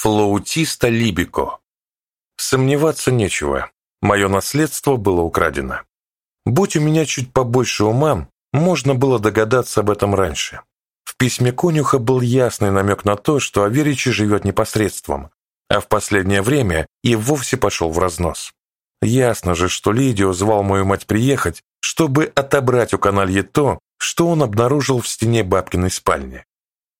Флаутиста Либико. Сомневаться нечего. Мое наследство было украдено. Будь у меня чуть побольше ума, можно было догадаться об этом раньше. В письме конюха был ясный намек на то, что Аверичи живет непосредством, а в последнее время и вовсе пошел в разнос. Ясно же, что Лидио звал мою мать приехать, чтобы отобрать у каналье то, что он обнаружил в стене бабкиной спальни.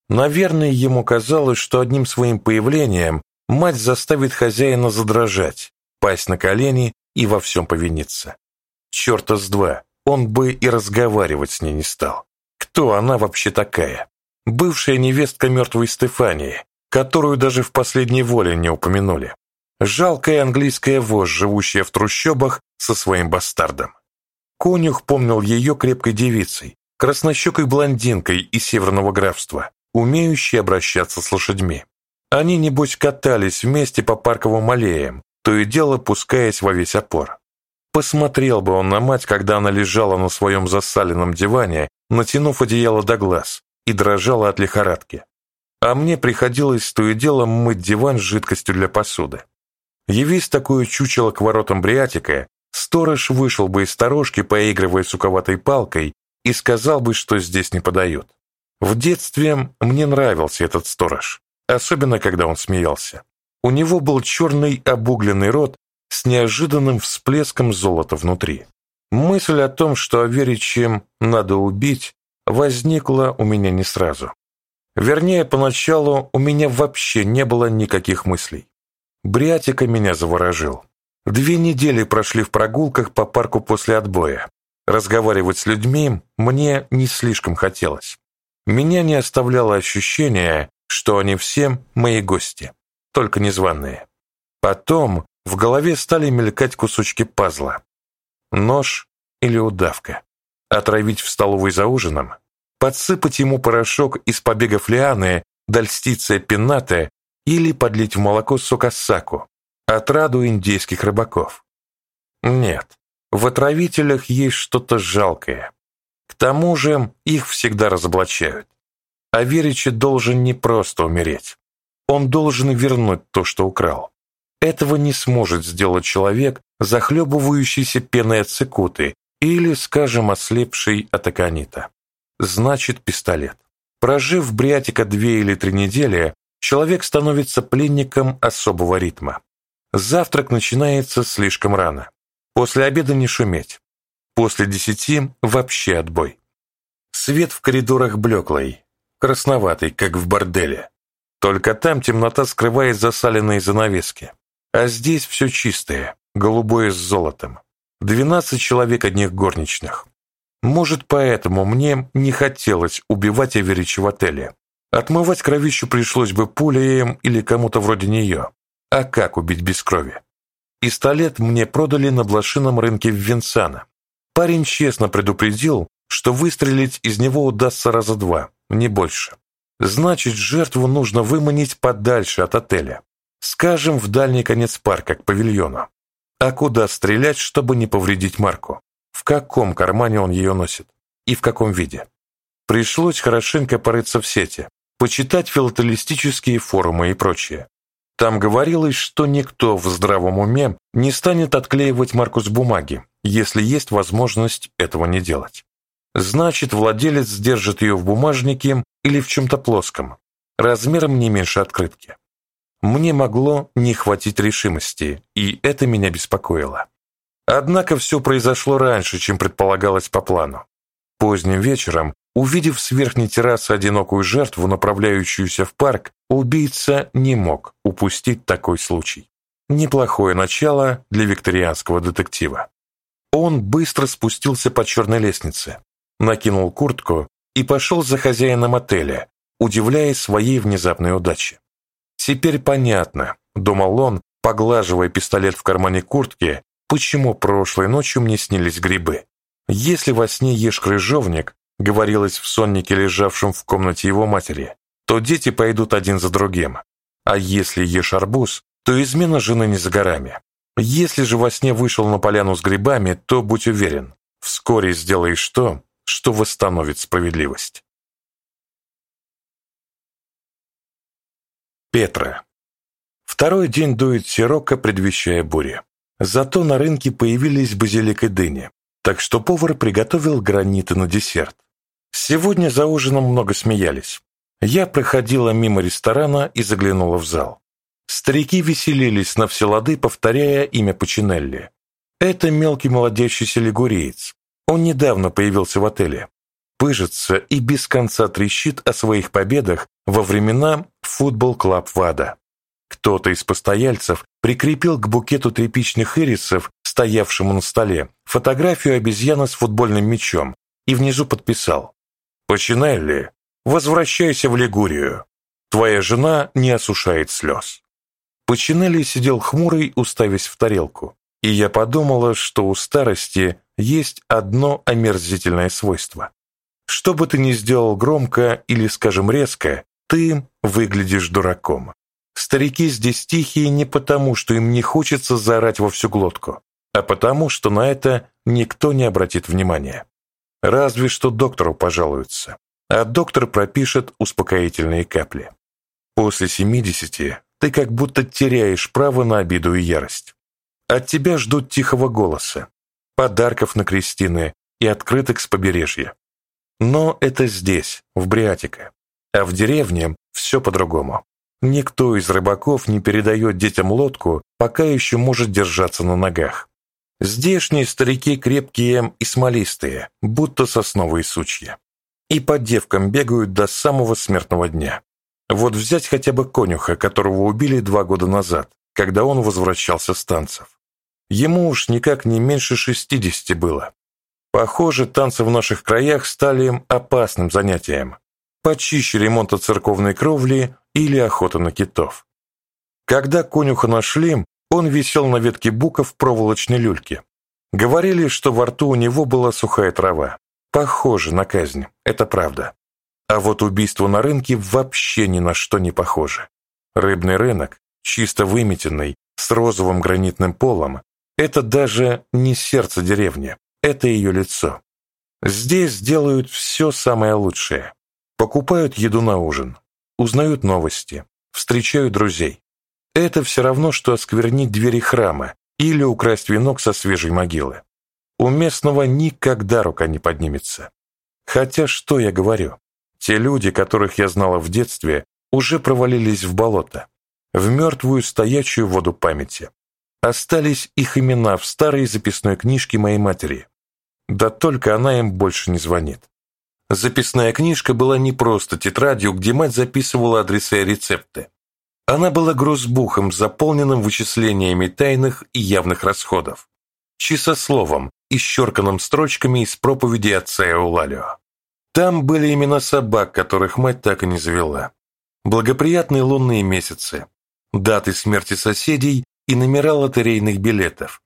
Наверное, ему казалось, что одним своим появлением мать заставит хозяина задрожать, пасть на колени и во всем повиниться. Черта с два, он бы и разговаривать с ней не стал. Кто она вообще такая? Бывшая невестка мертвой Стефании, которую даже в последней воле не упомянули. Жалкая английская вождь, живущая в трущобах со своим бастардом. Конюх помнил ее крепкой девицей, краснощекой блондинкой из северного графства, умеющей обращаться с лошадьми. Они, небось, катались вместе по парковым аллеям, то и дело пускаясь во весь опор. Посмотрел бы он на мать, когда она лежала на своем засаленном диване, натянув одеяло до глаз, и дрожала от лихорадки. А мне приходилось то и дело мыть диван с жидкостью для посуды. Явись такое чучело к воротам Бриатика, сторож вышел бы из сторожки, поигрывая суковатой палкой, и сказал бы, что здесь не подают. В детстве мне нравился этот сторож, особенно когда он смеялся. У него был черный обугленный рот с неожиданным всплеском золота внутри. Мысль о том, что Аверичем надо убить, возникла у меня не сразу. Вернее, поначалу у меня вообще не было никаких мыслей. Бриатика меня заворожил. Две недели прошли в прогулках по парку после отбоя. Разговаривать с людьми мне не слишком хотелось. Меня не оставляло ощущение, что они все мои гости, только незваные. Потом в голове стали мелькать кусочки пазла. Нож или удавка. Отравить в столовой за ужином? Подсыпать ему порошок из побегов лианы, дальстиция пенната или подлить в молоко сок ассаку, отраду индейских рыбаков? Нет, в отравителях есть что-то жалкое. К тому же их всегда разоблачают. А Веричи должен не просто умереть. Он должен вернуть то, что украл. Этого не сможет сделать человек, захлебывающийся пеной от цикуты или, скажем, ослепший от аконита. Значит, пистолет. Прожив Бриатика две или три недели, человек становится пленником особого ритма. Завтрак начинается слишком рано. После обеда не шуметь. После десяти вообще отбой. Свет в коридорах блеклый, красноватый, как в борделе. Только там темнота скрывает засаленные занавески. А здесь все чистое, голубое с золотом. Двенадцать человек одних горничных. Может, поэтому мне не хотелось убивать Эверича в отеле. Отмывать кровищу пришлось бы пулеем или кому-то вроде нее. А как убить без крови? Пистолет мне продали на блошином рынке в Винсана. Парень честно предупредил, что выстрелить из него удастся раза два, не больше. Значит, жертву нужно выманить подальше от отеля. Скажем, в дальний конец парка, к павильону. А куда стрелять, чтобы не повредить Марку? В каком кармане он ее носит? И в каком виде? Пришлось хорошенько порыться в сети, почитать филателистические форумы и прочее. Там говорилось, что никто в здравом уме не станет отклеивать марку с бумаги, если есть возможность этого не делать. Значит, владелец держит ее в бумажнике или в чем-то плоском, размером не меньше открытки. Мне могло не хватить решимости, и это меня беспокоило. Однако все произошло раньше, чем предполагалось по плану. Поздним вечером Увидев с верхней террасы одинокую жертву, направляющуюся в парк, убийца не мог упустить такой случай. Неплохое начало для викторианского детектива. Он быстро спустился по черной лестнице, накинул куртку и пошел за хозяином отеля, удивляясь своей внезапной удаче. «Теперь понятно», — думал он, поглаживая пистолет в кармане куртки, почему прошлой ночью мне снились грибы. Если во сне ешь крыжовник, говорилось в соннике, лежавшем в комнате его матери, то дети пойдут один за другим. А если ешь арбуз, то измена жены не за горами. Если же во сне вышел на поляну с грибами, то будь уверен, вскоре сделаешь то, что восстановит справедливость. Петра. Второй день дует сирока, предвещая бури. Зато на рынке появились базилик и дыни, так что повар приготовил граниты на десерт. Сегодня за ужином много смеялись. Я проходила мимо ресторана и заглянула в зал. Старики веселились на все лады, повторяя имя Пучинелли. Это мелкий молодящийся лигуриец. Он недавно появился в отеле. Пыжится и без конца трещит о своих победах во времена футбол-клаб ВАДА. Кто-то из постояльцев прикрепил к букету тряпичных ирисов, стоявшему на столе, фотографию обезьяны с футбольным мячом и внизу подписал «Починелли, возвращайся в Лигурию. Твоя жена не осушает слез». Починелли сидел хмурый, уставясь в тарелку, и я подумала, что у старости есть одно омерзительное свойство. Что бы ты ни сделал громко или, скажем, резко, ты выглядишь дураком. Старики здесь тихие не потому, что им не хочется заорать во всю глотку, а потому, что на это никто не обратит внимания. Разве что доктору пожалуются, а доктор пропишет успокоительные капли. После 70 ты как будто теряешь право на обиду и ярость. От тебя ждут тихого голоса, подарков на крестины и открыток с побережья. Но это здесь, в Бриатике, а в деревне все по-другому. Никто из рыбаков не передает детям лодку, пока еще может держаться на ногах. Здешние старики крепкие и смолистые, будто сосновые сучья. И по девкам бегают до самого смертного дня. Вот взять хотя бы конюха, которого убили два года назад, когда он возвращался с танцев. Ему уж никак не меньше шестидесяти было. Похоже, танцы в наших краях стали опасным занятием. Почище ремонта церковной кровли или охота на китов. Когда конюха нашли, он висел на ветке бука в проволочной люльке. Говорили, что во рту у него была сухая трава. Похоже на казнь, это правда. А вот убийство на рынке вообще ни на что не похоже. Рыбный рынок, чисто выметенный, с розовым гранитным полом, это даже не сердце деревни, это ее лицо. Здесь делают все самое лучшее. Покупают еду на ужин, узнают новости, встречают друзей. Это все равно, что осквернить двери храма или украсть венок со свежей могилы. У местного никогда рука не поднимется. Хотя что я говорю? Те люди, которых я знала в детстве, уже провалились в болото, в мертвую стоячую воду памяти. Остались их имена в старой записной книжке моей матери. Да только она им больше не звонит. Записная книжка была не просто тетрадью, где мать записывала адреса и рецепты. Она была грузбухом, заполненным вычислениями тайных и явных расходов, часословом, исчерканным строчками из проповеди отца Эулалио. Там были имена собак, которых мать так и не завела, благоприятные лунные месяцы, даты смерти соседей и номера лотерейных билетов.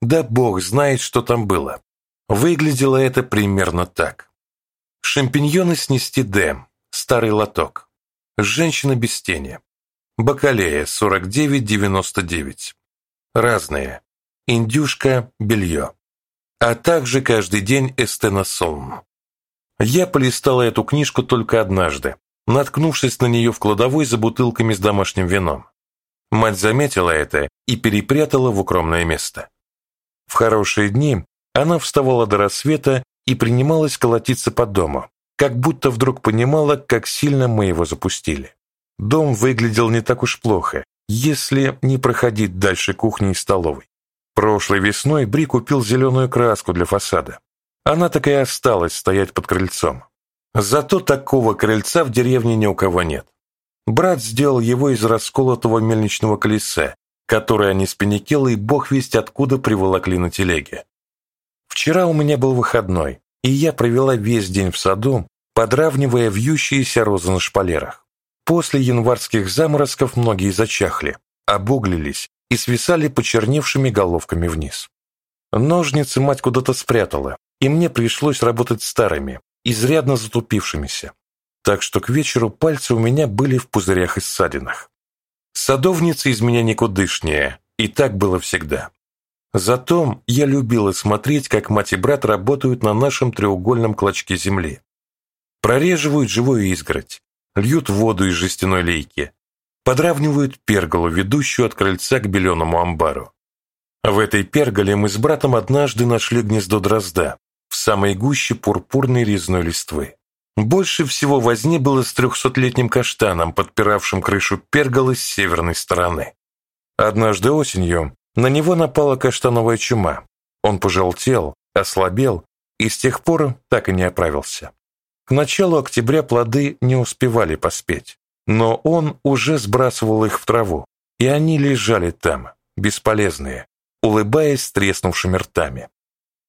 Да бог знает, что там было. Выглядело это примерно так. Шампиньоны снести Д. Старый лоток. Женщина без тени. Бакалея 49,99. Разные. Индюшка, белье. А также каждый день эстеносолм. Я полистала эту книжку только однажды, наткнувшись на нее в кладовой за бутылками с домашним вином. Мать заметила это и перепрятала в укромное место. В хорошие дни она вставала до рассвета и принималась колотиться по дому, как будто вдруг понимала, как сильно мы его запустили. Дом выглядел не так уж плохо, если не проходить дальше кухни и столовой. Прошлой весной Бри купил зеленую краску для фасада. Она так и осталась стоять под крыльцом. Зато такого крыльца в деревне ни у кого нет. Брат сделал его из расколотого мельничного колеса, которое они с Пеникелой бог весть откуда приволокли на телеге. Вчера у меня был выходной, и я провела весь день в саду, подравнивая вьющиеся розы на шпалерах. После январских заморозков многие зачахли, обуглились и свисали почерневшими головками вниз. Ножницы мать куда-то спрятала, и мне пришлось работать старыми, изрядно затупившимися. Так что к вечеру пальцы у меня были в пузырях и ссадинах. Садовница из меня никудышнее, и так было всегда. Зато я любила смотреть, как мать и брат работают на нашем треугольном клочке земли. Прореживают живую изгородь, льют воду из жестяной лейки, подравнивают перголу, ведущую от крыльца к беленому амбару. В этой перголе мы с братом однажды нашли гнездо дрозда в самой гуще пурпурной резной листвы. Больше всего возни было с трехсотлетним каштаном, подпиравшим крышу перголы с северной стороны. Однажды осенью на него напала каштановая чума. Он пожелтел, ослабел и с тех пор так и не оправился. К началу октября плоды не успевали поспеть, но он уже сбрасывал их в траву, и они лежали там, бесполезные, улыбаясь треснувшими ртами.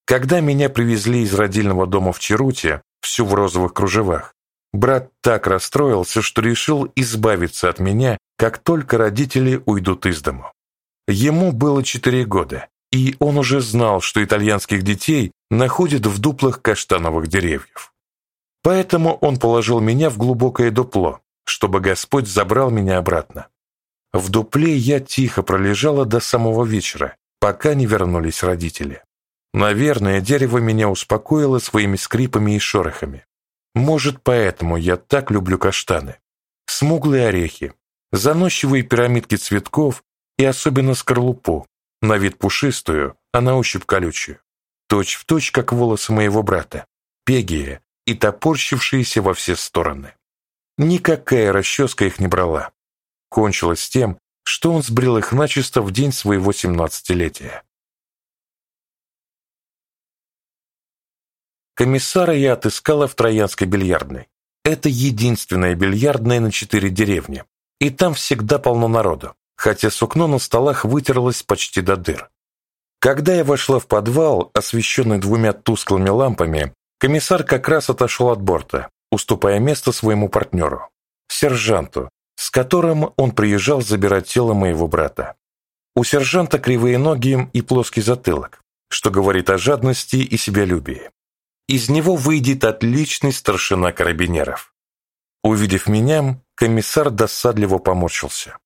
Когда меня привезли из родильного дома в Черуте, всю в розовых кружевах. Брат так расстроился, что решил избавиться от меня, как только родители уйдут из дому. Ему было четыре года, и он уже знал, что итальянских детей находят в дуплах каштановых деревьев. Поэтому он положил меня в глубокое дупло, чтобы Господь забрал меня обратно. В дупле я тихо пролежала до самого вечера, пока не вернулись родители. Наверное, дерево меня успокоило своими скрипами и шорохами. Может, поэтому я так люблю каштаны. Смуглые орехи, заносчивые пирамидки цветков и особенно скорлупу, на вид пушистую, а на ощупь колючую. Точь в точь, как волосы моего брата, пегие и топорщившиеся во все стороны. Никакая расческа их не брала. Кончилось тем, что он сбрил их начисто в день своего семнадцатилетия. Комиссара я отыскала в Троянской бильярдной. Это единственная бильярдная на четыре деревни. И там всегда полно народу, хотя сукно на столах вытерлось почти до дыр. Когда я вошла в подвал, освещенный двумя тусклыми лампами, комиссар как раз отошел от борта, уступая место своему партнеру, сержанту, с которым он приезжал забирать тело моего брата. У сержанта кривые ноги и плоский затылок, что говорит о жадности и себялюбии. Из него выйдет отличный старшина карабинеров. Увидев меня, комиссар досадливо поморщился.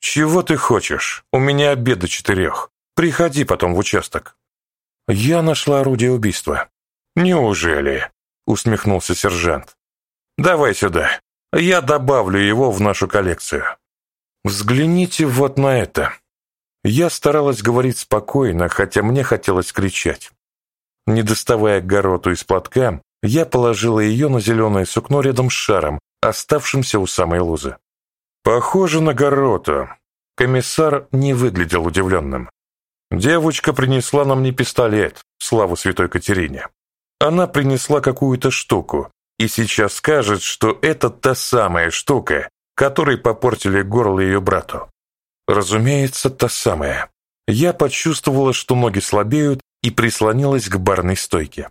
«Чего ты хочешь? У меня обед до четырех. Приходи потом в участок». «Я нашла орудие убийства». «Неужели?» — усмехнулся сержант. «Давай сюда. Я добавлю его в нашу коллекцию». «Взгляните вот на это». Я старалась говорить спокойно, хотя мне хотелось кричать. Не доставая гороту из платка, я положила ее на зеленое сукно рядом с шаром, оставшимся у самой лузы. «Похоже на гороту». Комиссар не выглядел удивленным. «Девочка принесла нам не пистолет, славу святой Катерине. Она принесла какую-то штуку, и сейчас скажет, что это та самая штука, которой попортили горло ее брату. Разумеется, та самая. Я почувствовала, что ноги слабеют, и прислонилась к барной стойке.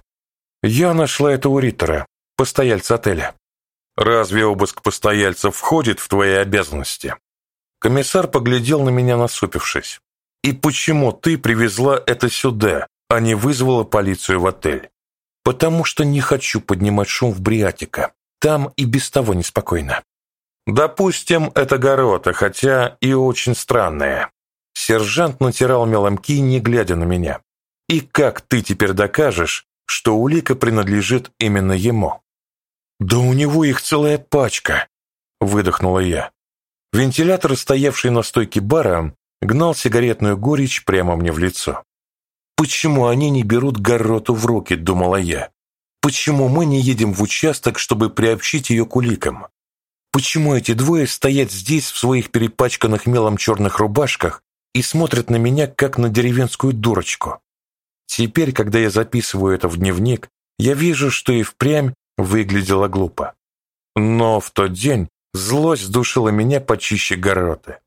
«Я нашла это у Риттера, постояльца отеля». «Разве обыск постояльцев входит в твои обязанности?» Комиссар поглядел на меня, насупившись. «И почему ты привезла это сюда, а не вызвала полицию в отель?» «Потому что не хочу поднимать шум в Бриатика. Там и без того неспокойно». «Допустим, это горота, хотя и очень странная». Сержант натирал меломки, не глядя на меня. И как ты теперь докажешь, что улика принадлежит именно ему? Да у него их целая пачка, выдохнула я. Вентилятор, стоявший на стойке бара, гнал сигаретную горечь прямо мне в лицо. Почему они не берут гороту в руки, думала я. Почему мы не едем в участок, чтобы приобщить ее к уликам? Почему эти двое стоят здесь в своих перепачканных мелом черных рубашках и смотрят на меня, как на деревенскую дурочку? Теперь, когда я записываю это в дневник, я вижу, что и впрямь выглядело глупо. Но в тот день злость душила меня почище гороты.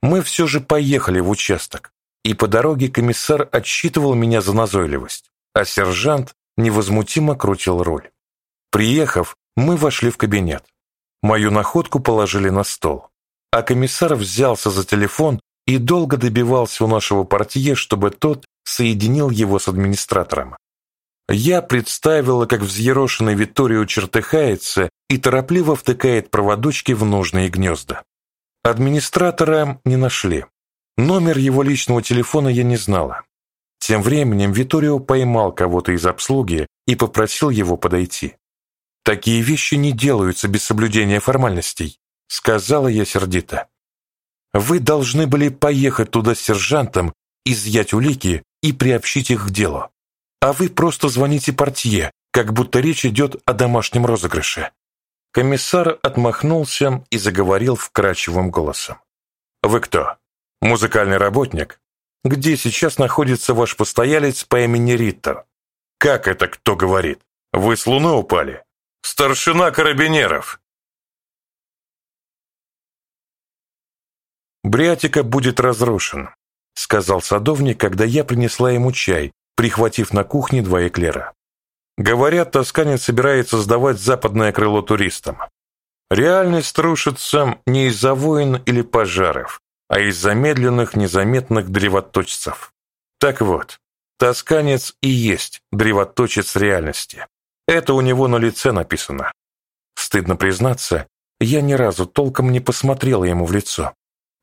Мы все же поехали в участок, и по дороге комиссар отсчитывал меня за назойливость, а сержант невозмутимо крутил руль. Приехав, мы вошли в кабинет. Мою находку положили на стол, а комиссар взялся за телефон и долго добивался у нашего портье, чтобы тот соединил его с администратором. Я представила, как взъерошенный Витторио чертыхается и торопливо втыкает проводочки в нужные гнезда. Администратора не нашли. Номер его личного телефона я не знала. Тем временем Витторио поймал кого-то из обслуги и попросил его подойти. «Такие вещи не делаются без соблюдения формальностей», — сказала я сердито. Вы должны были поехать туда с сержантом, изъять улики и приобщить их к делу. А вы просто звоните портье, как будто речь идет о домашнем розыгрыше». Комиссар отмахнулся и заговорил вкрадчивым голосом. «Вы кто? Музыкальный работник? Где сейчас находится ваш постоялец по имени Риттер? Как это кто говорит? Вы с луны упали? Старшина карабинеров!» «Бриатика будет разрушен», — сказал садовник, когда я принесла ему чай, прихватив на кухне два эклера. Говорят, тосканец собирается сдавать западное крыло туристам. Реальность рушится не из-за войн или пожаров, а из-за медленных, незаметных древоточцев. Так вот, тосканец и есть древоточец реальности. Это у него на лице написано. Стыдно признаться, я ни разу толком не посмотрела ему в лицо.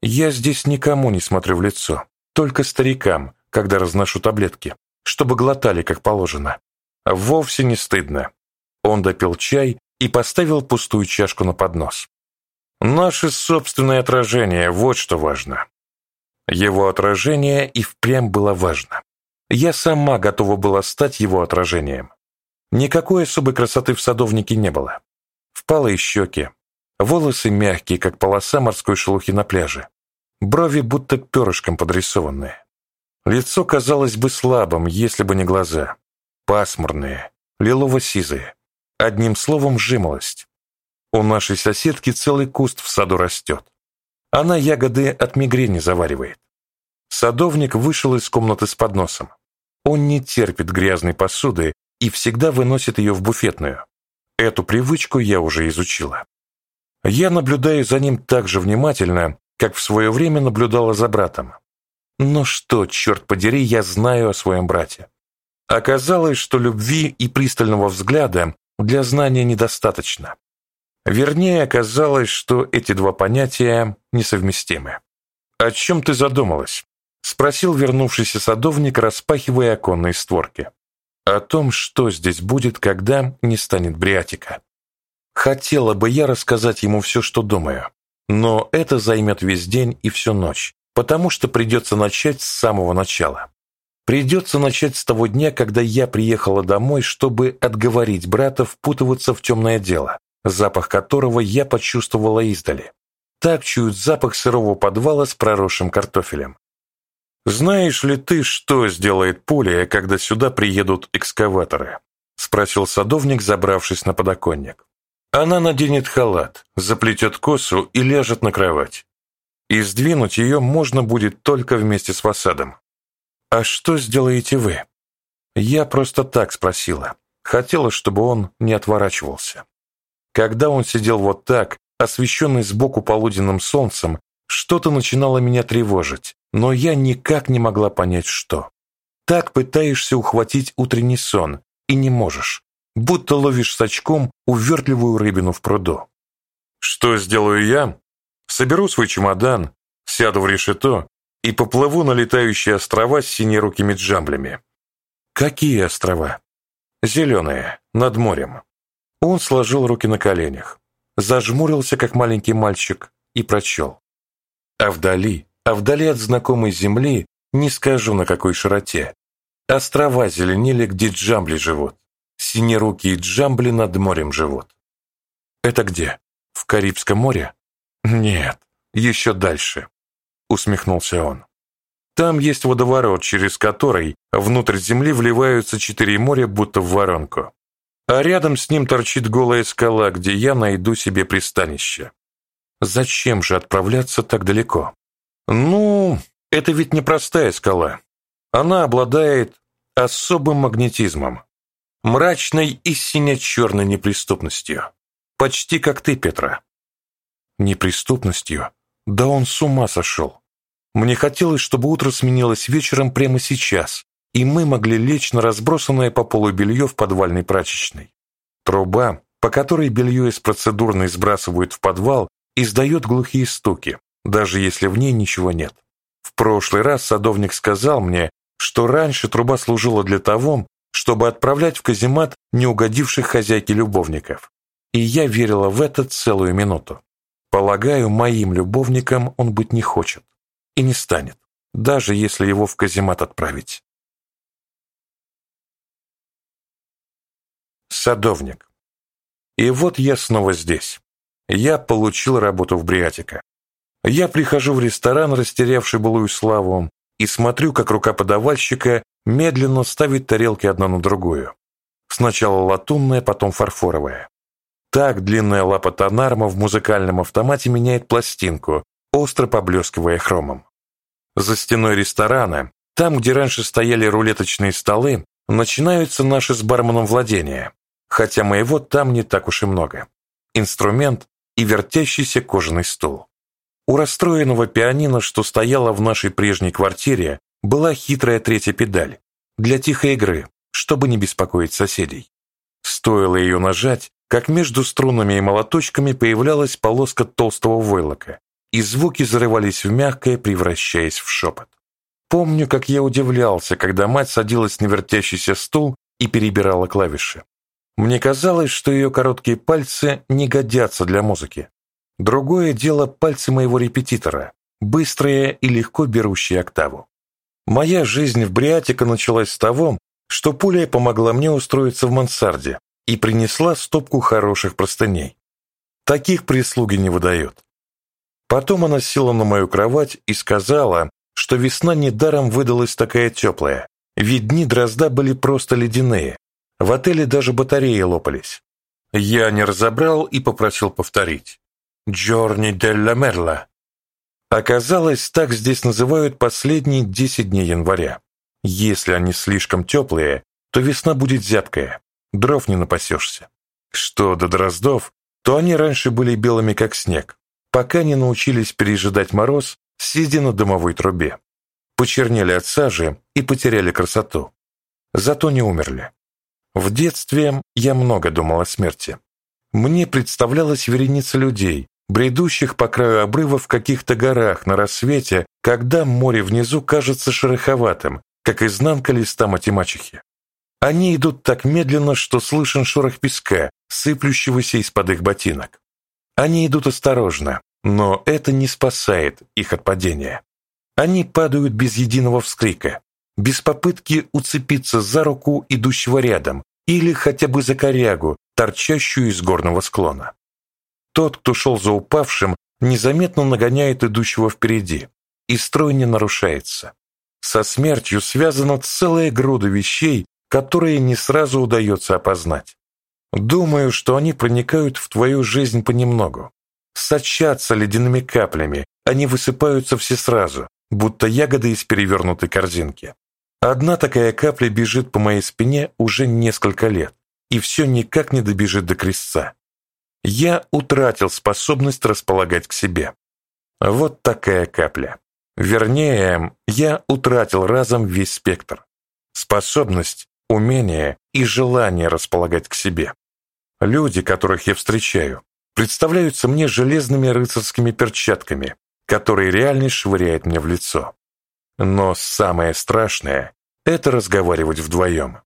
Я здесь никому не смотрю в лицо, только старикам, когда разношу таблетки, чтобы глотали как положено. Вовсе не стыдно. Он допил чай и поставил пустую чашку на поднос. Наше собственное отражение, вот что важно. Его отражение и впрямь было важно. Я сама готова была стать его отражением. Никакой особой красоты в садовнике не было. Впалые щеки, волосы мягкие, как полоса морской шелухи на пляже, брови будто перышком подрисованные. Лицо казалось бы слабым, если бы не глаза пасмурные, лилово-сизые. Одним словом, жимолость. У нашей соседки целый куст в саду растет. Она ягоды от мигрени заваривает. Садовник вышел из комнаты с подносом. Он не терпит грязной посуды и всегда выносит ее в буфетную. Эту привычку я уже изучила. Я наблюдаю за ним так же внимательно, как в свое время наблюдала за братом. Но что, черт подери, я знаю о своем брате? Оказалось, что любви и пристального взгляда для знания недостаточно. Вернее, оказалось, что эти два понятия несовместимы. «О чем ты задумалась?» — спросил вернувшийся садовник, распахивая оконные створки. «О том, что здесь будет, когда не станет бриатика». Хотела бы я рассказать ему все, что думаю, но это займет весь день и всю ночь, потому что придется начать с самого начала. Придется начать с того дня, когда я приехала домой, чтобы отговорить брата впутываться в темное дело, запах которого я почувствовала издали. Так чуют запах сырого подвала с проросшим картофелем. «Знаешь ли ты, что сделает Полия, когда сюда приедут экскаваторы?» — спросил садовник, забравшись на подоконник. «Она наденет халат, заплетет косу и ляжет на кровать. И сдвинуть ее можно будет только вместе с фасадом. «А что сделаете вы?» Я просто так спросила. Хотела, чтобы он не отворачивался. Когда он сидел вот так, освещенный сбоку полуденным солнцем, что-то начинало меня тревожить, но я никак не могла понять, что. Так пытаешься ухватить утренний сон, и не можешь, будто ловишь с очком увертливую рыбину в пруду. Что сделаю я? Соберу свой чемодан, сяду в решето и поплыву на летающие острова с синерукими джамблями. Какие острова? Зеленые, над морем. Он сложил руки на коленях, зажмурился, как маленький мальчик, и прочел. А вдали, а вдали от знакомой земли, не скажу на какой широте, острова зеленели, где джамбли живут. Синерукие джамбли над морем живут. Это где? В Карибском море? Нет, еще дальше усмехнулся он. Там есть водоворот, через который внутрь земли вливаются четыре моря, будто в воронку. А рядом с ним торчит голая скала, где я найду себе пристанище. Зачем же отправляться так далеко? Ну, это ведь не простая скала. Она обладает особым магнетизмом, мрачной и сине-черной неприступностью. Почти как ты, Петра. Неприступностью? Да он с ума сошел. Мне хотелось, чтобы утро сменилось вечером прямо сейчас, и мы могли лечь на разбросанное по полу белье в подвальной прачечной. Труба, по которой белье из процедурной сбрасывают в подвал, издает глухие стуки, даже если в ней ничего нет. В прошлый раз садовник сказал мне, что раньше труба служила для того, чтобы отправлять в каземат неугодивших хозяйке любовников. И я верила в это целую минуту. Полагаю, моим любовником он быть не хочет и не станет, даже если его в каземат отправить. Садовник. И вот я снова здесь. Я получил работу в Бриатика. Я прихожу в ресторан, растерявший былую славу, и смотрю, как рука подавальщика медленно ставит тарелки одна на другую. Сначала латунная, потом фарфоровая. Так длинная лапа тонарма в музыкальном автомате меняет пластинку, остро поблескивая хромом. За стеной ресторана, там, где раньше стояли рулеточные столы, начинаются наши с барменом владения, хотя моего там не так уж и много. Инструмент и вертящийся кожаный стул. У расстроенного пианино, что стояло в нашей прежней квартире, была хитрая третья педаль для тихой игры, чтобы не беспокоить соседей. Стоило ее нажать, как между струнами и молоточками появлялась полоска толстого войлока, и звуки зарывались в мягкое, превращаясь в шепот. Помню, как я удивлялся, когда мать садилась на вертящийся стул и перебирала клавиши. Мне казалось, что ее короткие пальцы не годятся для музыки. Другое дело пальцы моего репетитора, быстрые и легко берущие октаву. Моя жизнь в Бриатика началась с того, что пуля помогла мне устроиться в мансарде и принесла стопку хороших простыней. Таких прислуги не выдают. Потом она села на мою кровать и сказала, что весна недаром выдалась такая теплая, ведь дни дрозда были просто ледяные, в отеле даже батареи лопались. Я не разобрал и попросил повторить. «Джорни делла Мерла». Оказалось, так здесь называют последние 10 дней января. Если они слишком теплые, то весна будет зябкая, дров не напасешься. Что до дроздов, то они раньше были белыми как снег, пока не научились пережидать мороз, сидя на дымовой трубе. Почернели от сажи и потеряли красоту. Зато не умерли. В детстве я много думал о смерти. Мне представлялась вереница людей, бредущих по краю обрыва в каких-то горах на рассвете, когда море внизу кажется шероховатым, как изнанка листа матемачехи. Они идут так медленно, что слышен шорох песка, сыплющегося из-под их ботинок. Они идут осторожно, но это не спасает их от падения. Они падают без единого вскрика, без попытки уцепиться за руку идущего рядом или хотя бы за корягу, торчащую из горного склона. Тот, кто шел за упавшим, незаметно нагоняет идущего впереди, и строй не нарушается. Со смертью связана целая груда вещей, которые не сразу удается опознать. Думаю, что они проникают в твою жизнь понемногу. Сочатся ледяными каплями, они высыпаются все сразу, будто ягоды из перевернутой корзинки. Одна такая капля бежит по моей спине уже несколько лет, и все никак не добежит до крестца. Я утратил способность располагать к себе. Вот такая капля. Вернее, я утратил разом весь спектр. Способность, умение и желание располагать к себе. Люди, которых я встречаю, представляются мне железными рыцарскими перчатками, которые реальность швыряет мне в лицо. Но самое страшное – это разговаривать вдвоем.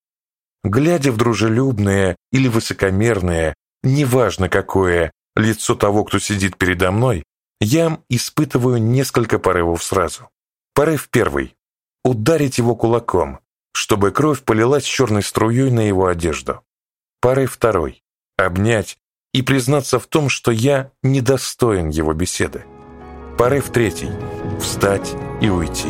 Глядя в дружелюбное или высокомерное, неважно какое, лицо того, кто сидит передо мной, я испытываю несколько порывов сразу. Порыв первый – ударить его кулаком, чтобы кровь полилась черной струей на его одежду. Порыв второй – обнять и признаться в том, что я недостоин его беседы. Порыв третий – встать и уйти.